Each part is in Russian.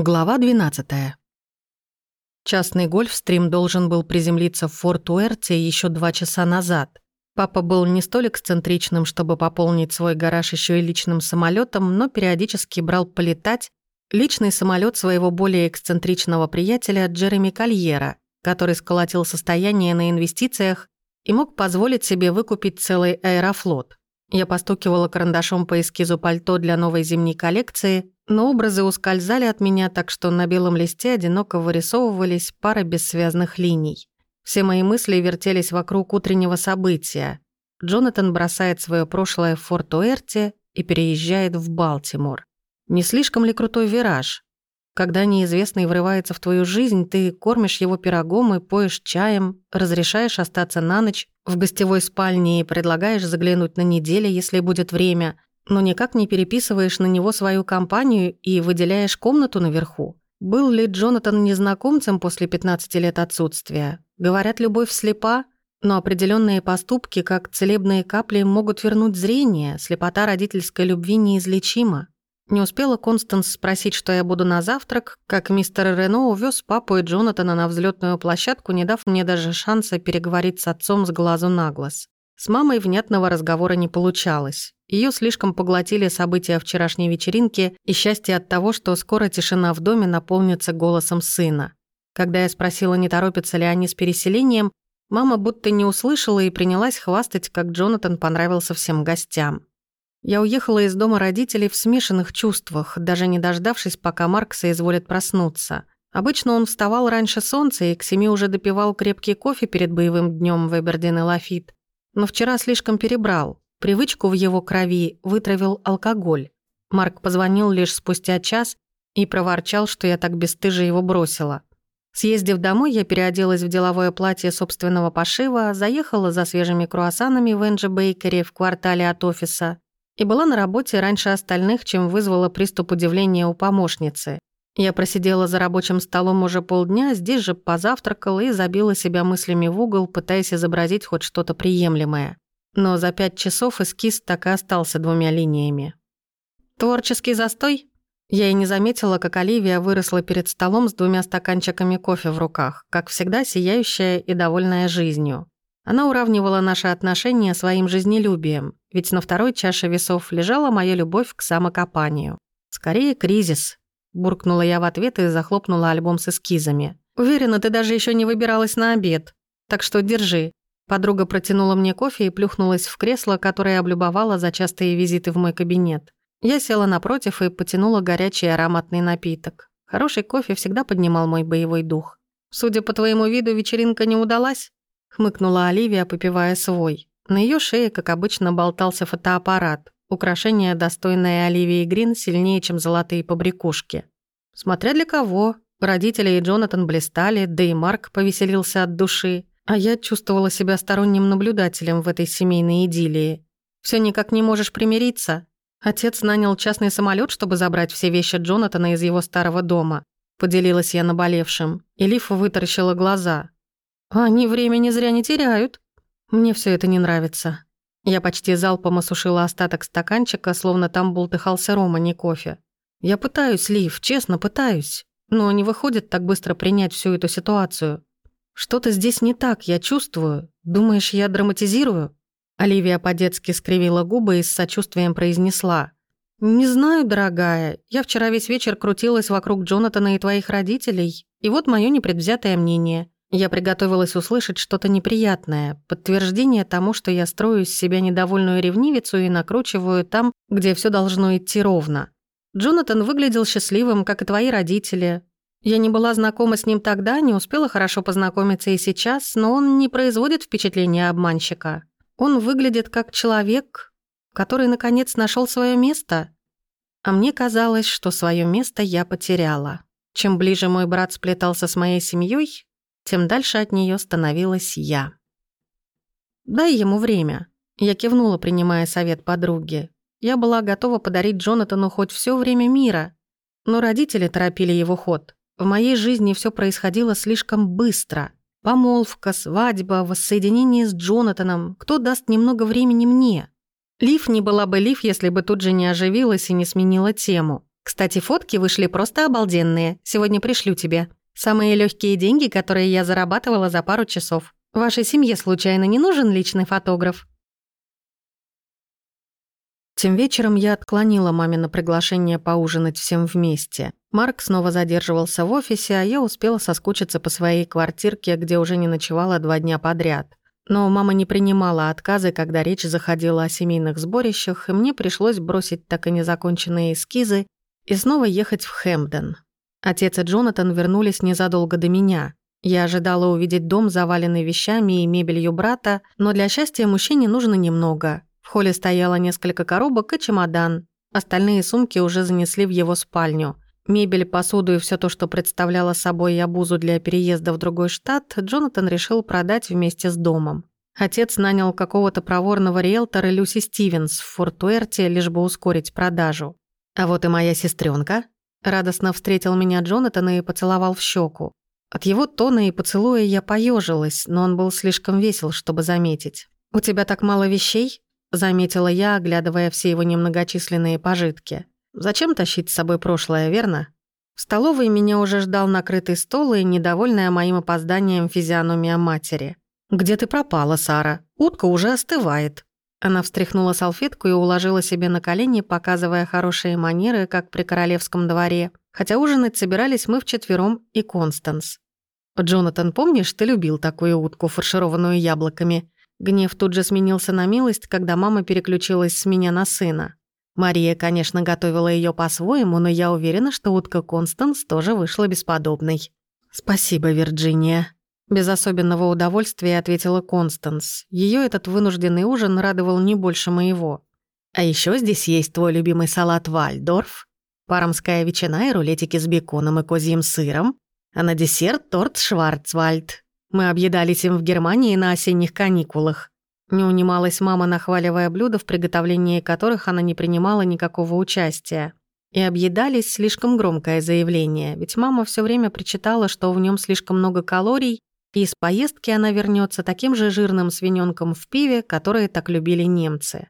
Глава 12. Частный гольфстрим должен был приземлиться в Форт Уэрте еще два часа назад. Папа был не столь эксцентричным, чтобы пополнить свой гараж еще и личным самолетом, но периодически брал полетать личный самолет своего более эксцентричного приятеля Джереми Кольера, который сколотил состояние на инвестициях и мог позволить себе выкупить целый аэрофлот. Я постукивала карандашом по эскизу пальто для новой зимней коллекции, но образы ускользали от меня, так что на белом листе одиноко вырисовывались пары бессвязных линий. Все мои мысли вертелись вокруг утреннего события. Джонатан бросает свое прошлое в Форт-Уэрте и переезжает в Балтимор. Не слишком ли крутой вираж? Когда неизвестный врывается в твою жизнь, ты кормишь его пирогом и поешь чаем, разрешаешь остаться на ночь в гостевой спальне и предлагаешь заглянуть на неделю, если будет время, но никак не переписываешь на него свою компанию и выделяешь комнату наверху. Был ли Джонатан незнакомцем после 15 лет отсутствия? Говорят, любовь слепа, но определенные поступки, как целебные капли, могут вернуть зрение, слепота родительской любви неизлечима. Не успела Констанс спросить, что я буду на завтрак, как мистер Рено увез папу и Джонатана на взлетную площадку, не дав мне даже шанса переговорить с отцом с глазу на глаз. С мамой внятного разговора не получалось. Ее слишком поглотили события вчерашней вечеринки и счастье от того, что скоро тишина в доме наполнится голосом сына. Когда я спросила, не торопятся ли они с переселением, мама будто не услышала и принялась хвастать, как Джонатан понравился всем гостям. Я уехала из дома родителей в смешанных чувствах, даже не дождавшись, пока Марк соизволит проснуться. Обычно он вставал раньше солнца и к семи уже допивал крепкий кофе перед боевым днем в Эбердин и Лафит. Но вчера слишком перебрал. Привычку в его крови вытравил алкоголь. Марк позвонил лишь спустя час и проворчал, что я так бесстыже его бросила. Съездив домой, я переоделась в деловое платье собственного пошива, заехала за свежими круассанами в Энджи Бейкере в квартале от офиса и была на работе раньше остальных, чем вызвала приступ удивления у помощницы. Я просидела за рабочим столом уже полдня, здесь же позавтракала и забила себя мыслями в угол, пытаясь изобразить хоть что-то приемлемое. Но за пять часов эскиз так и остался двумя линиями. «Творческий застой?» Я и не заметила, как Оливия выросла перед столом с двумя стаканчиками кофе в руках, как всегда сияющая и довольная жизнью. Она уравнивала наши отношения своим жизнелюбием, ведь на второй чаше весов лежала моя любовь к самокопанию. «Скорее кризис», – буркнула я в ответ и захлопнула альбом с эскизами. «Уверена, ты даже еще не выбиралась на обед. Так что держи». Подруга протянула мне кофе и плюхнулась в кресло, которое облюбовала за частые визиты в мой кабинет. Я села напротив и потянула горячий ароматный напиток. Хороший кофе всегда поднимал мой боевой дух. «Судя по твоему виду, вечеринка не удалась?» Хмыкнула Оливия, попивая свой. На ее шее, как обычно, болтался фотоаппарат. Украшение, достойное Оливии Грин, сильнее, чем золотые побрякушки. Смотря для кого. Родители и Джонатан блистали, да и Марк повеселился от души. А я чувствовала себя сторонним наблюдателем в этой семейной идиллии. Все никак не можешь примириться. Отец нанял частный самолет, чтобы забрать все вещи Джонатана из его старого дома. Поделилась я наболевшим. И Лиф вытаращила глаза. Они времени зря не теряют. Мне все это не нравится. Я почти залпом осушила остаток стаканчика, словно там бултыхался рома, не кофе. Я пытаюсь, Лив, честно пытаюсь. Но не выходит так быстро принять всю эту ситуацию. Что-то здесь не так, я чувствую. Думаешь, я драматизирую? Оливия по-детски скривила губы и с сочувствием произнесла. «Не знаю, дорогая. Я вчера весь вечер крутилась вокруг Джонатана и твоих родителей, и вот мое непредвзятое мнение. Я приготовилась услышать что-то неприятное, подтверждение тому, что я строю из себя недовольную ревнивицу и накручиваю там, где все должно идти ровно. Джонатан выглядел счастливым, как и твои родители. Я не была знакома с ним тогда, не успела хорошо познакомиться и сейчас, но он не производит впечатления обманщика. Он выглядит как человек, который, наконец, нашел свое место. А мне казалось, что свое место я потеряла. Чем ближе мой брат сплетался с моей семьей, тем дальше от нее становилась я. «Дай ему время», — я кивнула, принимая совет подруги. Я была готова подарить Джонатану хоть все время мира, но родители торопили его ход. В моей жизни все происходило слишком быстро. Помолвка, свадьба, воссоединение с Джонатаном. Кто даст немного времени мне? Лив не была бы Лив, если бы тут же не оживилась и не сменила тему. Кстати, фотки вышли просто обалденные. Сегодня пришлю тебе. Самые легкие деньги, которые я зарабатывала за пару часов. Вашей семье случайно не нужен личный фотограф?» Тем вечером я отклонила мамино приглашение поужинать всем вместе. Марк снова задерживался в офисе, а я успела соскучиться по своей квартирке, где уже не ночевала два дня подряд. Но мама не принимала отказы, когда речь заходила о семейных сборищах, и мне пришлось бросить так и незаконченные эскизы и снова ехать в Хэмпден. Отец и Джонатан вернулись незадолго до меня. Я ожидала увидеть дом, заваленный вещами и мебелью брата, но для счастья мужчине нужно немного — в холле стояло несколько коробок и чемодан. Остальные сумки уже занесли в его спальню. Мебель, посуду и все то, что представляло собой обузу для переезда в другой штат, Джонатан решил продать вместе с домом. Отец нанял какого-то проворного риэлтора Люси Стивенс в Форт-Уэрте, лишь бы ускорить продажу. А вот и моя сестренка. Радостно встретил меня Джонатан и поцеловал в щеку. От его тона и поцелуя я поежилась, но он был слишком весел, чтобы заметить. «У тебя так мало вещей?» Заметила я, оглядывая все его немногочисленные пожитки. Зачем тащить с собой прошлое, верно? В столовой меня уже ждал накрытый стол и недовольная моим опозданием физиономия матери. «Где ты пропала, Сара? Утка уже остывает». Она встряхнула салфетку и уложила себе на колени, показывая хорошие манеры, как при королевском дворе. Хотя ужинать собирались мы вчетвером и Констанс. «Джонатан, помнишь, ты любил такую утку, фаршированную яблоками? Гнев тут же сменился на милость, когда мама переключилась с меня на сына. Мария, конечно, готовила ее по-своему, но я уверена, что утка Констанс тоже вышла бесподобной. «Спасибо, Вирджиния», — без особенного удовольствия ответила Констанс. Ее этот вынужденный ужин радовал не больше моего. «А еще здесь есть твой любимый салат Вальдорф, пармская ветчина и рулетики с беконом и козьим сыром, а на десерт торт Шварцвальд. Мы объедались им в Германии на осенних каникулах. Не унималась мама, нахваливая блюда, в приготовлении которых она не принимала никакого участия. И объедались слишком громкое заявление, ведь мама все время причитала, что в нем слишком много калорий, и из поездки она вернется таким же жирным свиненком в пиве, которые так любили немцы.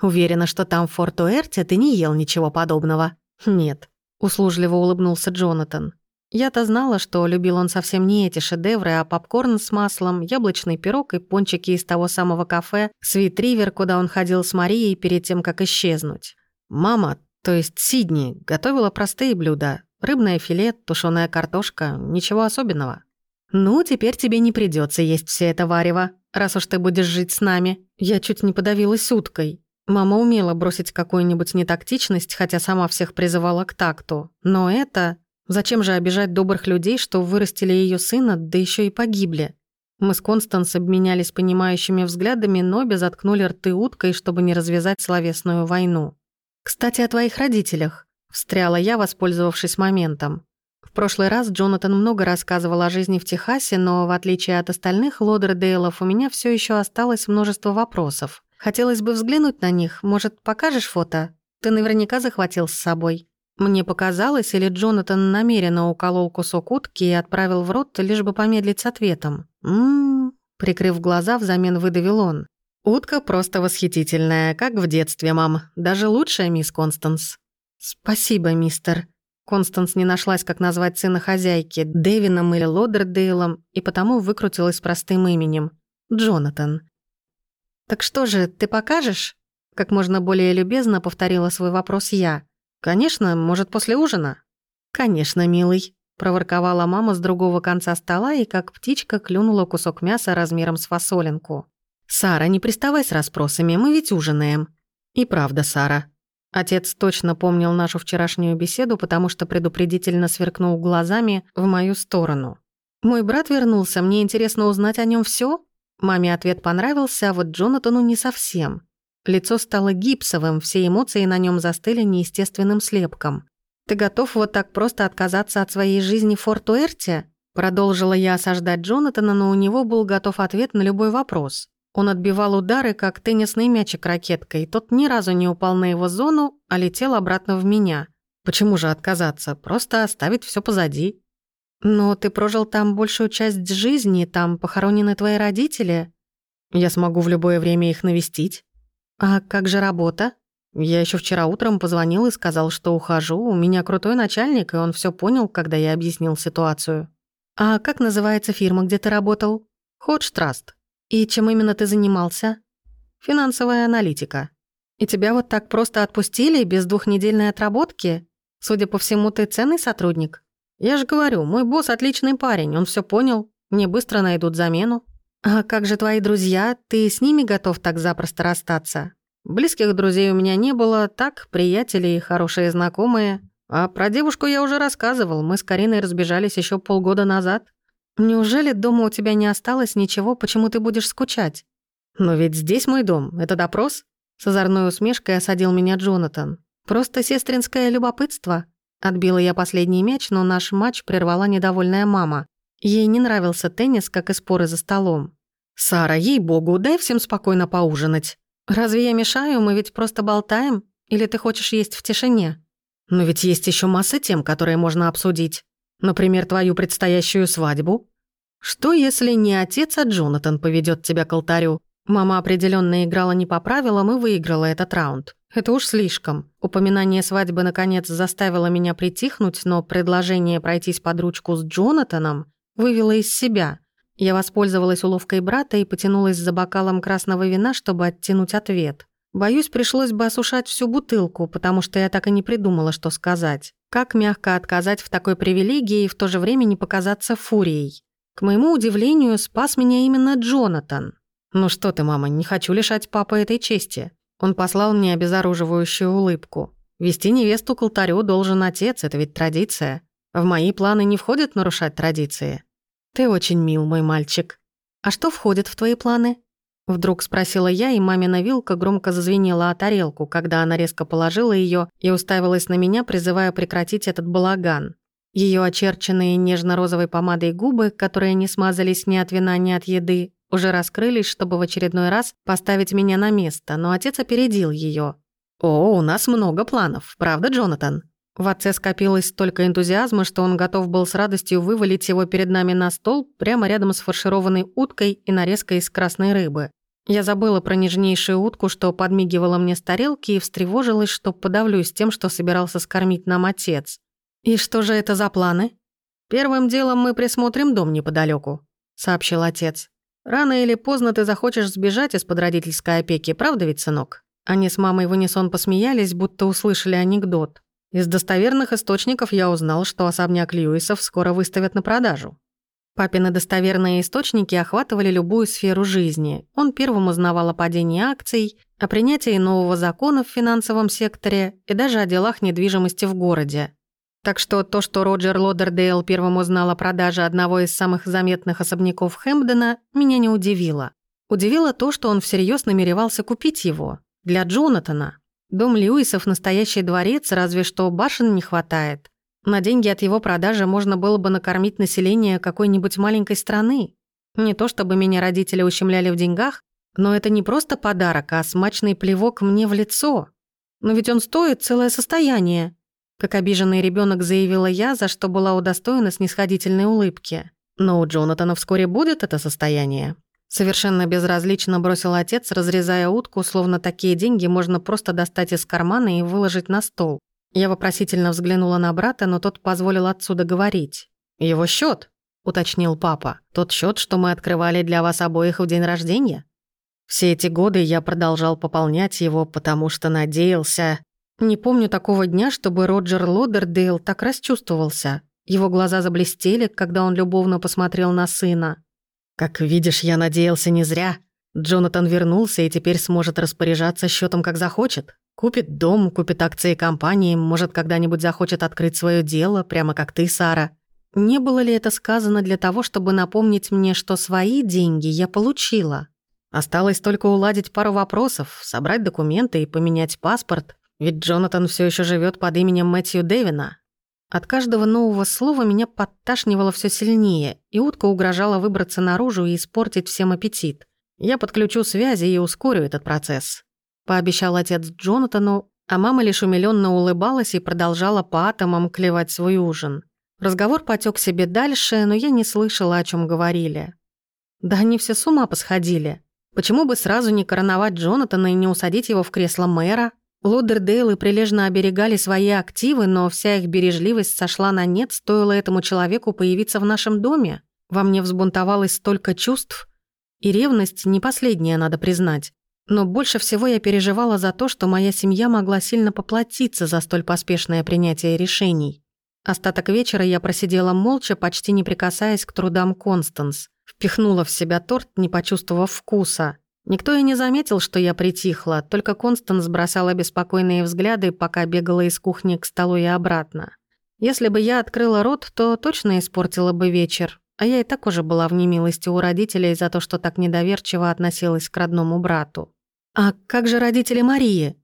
«Уверена, что там в Форт-Уэрте ты не ел ничего подобного». «Нет», — услужливо улыбнулся Джонатан. Я-то знала, что любил он совсем не эти шедевры, а попкорн с маслом, яблочный пирог и пончики из того самого кафе «Свит Ривер», куда он ходил с Марией перед тем, как исчезнуть. Мама, то есть Сидни, готовила простые блюда. Рыбное филе, тушеная картошка, ничего особенного. «Ну, теперь тебе не придется есть все это варево, раз уж ты будешь жить с нами». Я чуть не подавилась уткой. Мама умела бросить какую-нибудь нетактичность, хотя сама всех призывала к такту. Но это... Зачем же обижать добрых людей, что вырастили ее сына, да еще и погибли? Мы с Констанс обменялись понимающими взглядами, но обе заткнули рты уткой, чтобы не развязать словесную войну. «Кстати, о твоих родителях», — встряла я, воспользовавшись моментом. В прошлый раз Джонатан много рассказывал о жизни в Техасе, но, в отличие от остальных Лодердейлов, у меня все еще осталось множество вопросов. Хотелось бы взглянуть на них. Может, покажешь фото? Ты наверняка захватил с собой. Мне показалось, или Джонатан намеренно уколол кусок утки и отправил в рот, лишь бы помедлить с ответом. «М-м-м», прикрыв глаза, взамен выдавил он. «Утка просто восхитительная, как в детстве, мам. Даже лучшая, мисс Констанс». «Спасибо, мистер». Констанс не нашлась, как назвать сына хозяйки, Дэвином или Лодердейлом, и потому выкрутилась простым именем. Джонатан. «Так что же, ты покажешь?» Как можно более любезно повторила свой вопрос я. «Конечно, может, после ужина?» «Конечно, милый», — проворковала мама с другого конца стола и как птичка клюнула кусок мяса размером с фасолинку. «Сара, не приставай с расспросами, мы ведь ужинаем». «И правда, Сара». Отец точно помнил нашу вчерашнюю беседу, потому что предупредительно сверкнул глазами в мою сторону. «Мой брат вернулся, мне интересно узнать о нем все. Маме ответ понравился, а вот Джонатану не совсем. Лицо стало гипсовым, все эмоции на нем застыли неестественным слепком. «Ты готов вот так просто отказаться от своей жизни в Форт-Уэрте?» Продолжила я осаждать Джонатана, но у него был готов ответ на любой вопрос. Он отбивал удары, как теннисный мячик ракеткой. Тот ни разу не упал на его зону, а летел обратно в меня. Почему же отказаться? Просто оставить все позади. «Но ты прожил там большую часть жизни, там похоронены твои родители. Я смогу в любое время их навестить. «А как же работа?» Я еще вчера утром позвонил и сказал, что ухожу. У меня крутой начальник, и он все понял, когда я объяснил ситуацию. А как называется фирма, где ты работал? Ходж Траст. И чем именно ты занимался? Финансовая аналитика. И тебя вот так просто отпустили, без двухнедельной отработки? Судя по всему, ты ценный сотрудник. Я же говорю, мой босс отличный парень, он все понял. Мне быстро найдут замену. А как же твои друзья? Ты с ними готов так запросто расстаться? Близких друзей у меня не было, так, приятели и хорошие знакомые. А про девушку я уже рассказывал, мы с Кариной разбежались еще полгода назад. Неужели дома у тебя не осталось ничего, почему ты будешь скучать? Но ведь здесь мой дом, это допрос? С озорной усмешкой осадил меня Джонатан. Просто сестринское любопытство. Отбила я последний мяч, но наш матч прервала недовольная мама. Ей не нравился теннис, как и споры за столом. «Сара, ей-богу, дай всем спокойно поужинать. Разве я мешаю? Мы ведь просто болтаем. Или ты хочешь есть в тишине? Но ведь есть еще масса тем, которые можно обсудить. Например, твою предстоящую свадьбу. Что, если не отец, а Джонатан поведет тебя к алтарю? Мама определенно играла не по правилам и выиграла этот раунд. Это уж слишком. Упоминание свадьбы наконец заставило меня притихнуть, но предложение пройтись под ручку с Джонатаном вывело из себя. Я воспользовалась уловкой брата и потянулась за бокалом красного вина, чтобы оттянуть ответ. Боюсь, пришлось бы осушать всю бутылку, потому что я так и не придумала, что сказать. Как мягко отказать в такой привилегии и в то же время не показаться фурией? К моему удивлению, спас меня именно Джонатан. «Ну что ты, мама, не хочу лишать папы этой чести». Он послал мне обезоруживающую улыбку. «Вести невесту к алтарю должен отец, это ведь традиция. В мои планы не входит нарушать традиции». «Ты очень мил, мой мальчик. А что входит в твои планы?» Вдруг спросила я, и мамина вилка громко зазвенела о тарелку, когда она резко положила ее и уставилась на меня, призывая прекратить этот балаган. Ее очерченные нежно-розовой помадой губы, которые не смазались ни от вина, ни от еды, уже раскрылись, чтобы в очередной раз поставить меня на место, но отец опередил ее. «О, у нас много планов, правда, Джонатан?» В отце скопилось столько энтузиазма, что он готов был с радостью вывалить его перед нами на стол прямо рядом с фаршированной уткой и нарезкой из красной рыбы. Я забыла про нежнейшую утку, что подмигивала мне с тарелки, и встревожилась, что подавлюсь тем, что собирался скормить нам отец. «И что же это за планы?» «Первым делом мы присмотрим дом неподалеку, сообщил отец. «Рано или поздно ты захочешь сбежать из-под родительской опеки, правда ведь, сынок?» Они с мамой в унисон посмеялись, будто услышали анекдот. Из достоверных источников я узнал, что особняк Льюисов скоро выставят на продажу. Папины достоверные источники охватывали любую сферу жизни. Он первым узнавал о падении акций, о принятии нового закона в финансовом секторе и даже о делах недвижимости в городе. Так что то, что Роджер Лодердейл первым узнал о продаже одного из самых заметных особняков Хэмпдена, меня не удивило. Удивило то, что он всерьез намеревался купить его. Для Джонатана. Дом Льюисов – настоящий дворец, разве что башен не хватает. На деньги от его продажи можно было бы накормить население какой-нибудь маленькой страны. Не то чтобы меня родители ущемляли в деньгах, но это не просто подарок, а смачный плевок мне в лицо. Но ведь он стоит целое состояние. Как обиженный ребенок заявила я, за что была удостоена снисходительной улыбки. Но у Джонатана вскоре будет это состояние. Совершенно безразлично бросил отец, разрезая утку, словно такие деньги можно просто достать из кармана и выложить на стол. Я вопросительно взглянула на брата, но тот позволил отсюда говорить. «Его счет, уточнил папа. «Тот счет, что мы открывали для вас обоих в день рождения?» Все эти годы я продолжал пополнять его, потому что надеялся... Не помню такого дня, чтобы Роджер Лодердейл так расчувствовался. Его глаза заблестели, когда он любовно посмотрел на сына. Как видишь, я надеялся не зря. Джонатан вернулся и теперь сможет распоряжаться счетом, как захочет. Купит дом, купит акции компании, может, когда-нибудь захочет открыть свое дело, прямо как ты, Сара. Не было ли это сказано для того, чтобы напомнить мне, что свои деньги я получила? Осталось только уладить пару вопросов, собрать документы и поменять паспорт, ведь Джонатан все еще живет под именем Мэтью Дэвина, от каждого нового слова меня подташнивало все сильнее, и утка угрожала выбраться наружу и испортить всем аппетит. Я подключу связи и ускорю этот процесс. Пообещал отец Джонатану, а мама лишь умилённо улыбалась и продолжала по атомам клевать свой ужин. Разговор потек себе дальше, но я не слышала, о чем говорили. Да они все с ума посходили. Почему бы сразу не короновать Джонатана и не усадить его в кресло мэра? Лодердейлы прилежно оберегали свои активы, но вся их бережливость сошла на нет, стоило этому человеку появиться в нашем доме. Во мне взбунтовалось столько чувств, и ревность не последняя, надо признать. Но больше всего я переживала за то, что моя семья могла сильно поплатиться за столь поспешное принятие решений. Остаток вечера я просидела молча, почти не прикасаясь к трудам Констанс. Впихнула в себя торт, не почувствовав вкуса. Никто и не заметил, что я притихла, только Констанс бросала беспокойные взгляды, пока бегала из кухни к столу и обратно. Если бы я открыла рот, то точно испортила бы вечер, а я и так уже была в немилости у родителей за то, что так недоверчиво относилась к родному брату. «А как же родители Марии?»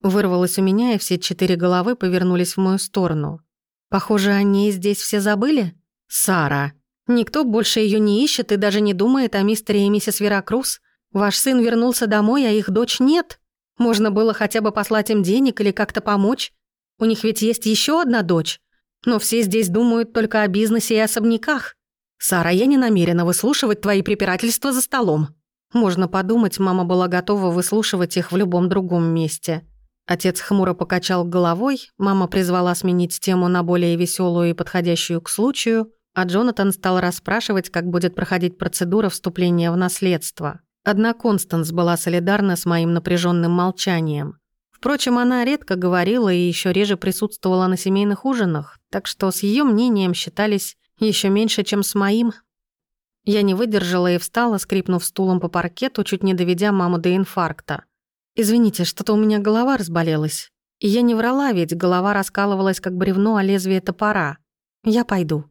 Вырвалось у меня, и все четыре головы повернулись в мою сторону. «Похоже, они здесь все забыли?» «Сара!» Никто больше ее не ищет и даже не думает о мистере и миссис Веракрус. Ваш сын вернулся домой, а их дочь нет. Можно было хотя бы послать им денег или как-то помочь. У них ведь есть еще одна дочь. Но все здесь думают только о бизнесе и особняках. Сара, я не намерена выслушивать твои препирательства за столом. Можно подумать, мама была готова выслушивать их в любом другом месте. Отец хмуро покачал головой, мама призвала сменить тему на более веселую и подходящую к случаю, а Джонатан стал расспрашивать, как будет проходить процедура вступления в наследство. Одна Констанс была солидарна с моим напряженным молчанием. Впрочем, она редко говорила и еще реже присутствовала на семейных ужинах, так что с ее мнением считались еще меньше, чем с моим. Я не выдержала и встала, скрипнув стулом по паркету, чуть не доведя маму до инфаркта. «Извините, что-то у меня голова разболелась. И я не врала, ведь голова раскалывалась, как бревно о лезвие топора. Я пойду».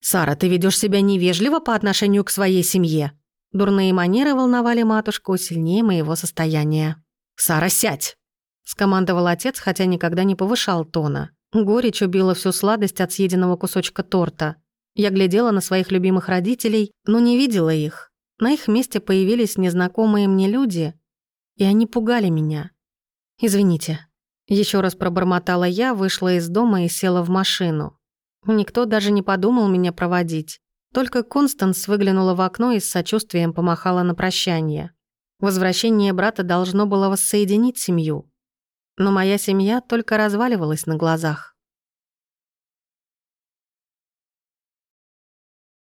«Сара, ты ведешь себя невежливо по отношению к своей семье». Дурные манеры волновали матушку сильнее моего состояния. «Сара, сядь!» — скомандовал отец, хотя никогда не повышал тона. Горечь убила всю сладость от съеденного кусочка торта. Я глядела на своих любимых родителей, но не видела их. На их месте появились незнакомые мне люди, и они пугали меня. «Извините». Еще раз пробормотала я, вышла из дома и села в машину. Никто даже не подумал меня проводить. Только Констанс выглянула в окно и с сочувствием помахала на прощание. Возвращение брата должно было воссоединить семью. Но моя семья только разваливалась на глазах.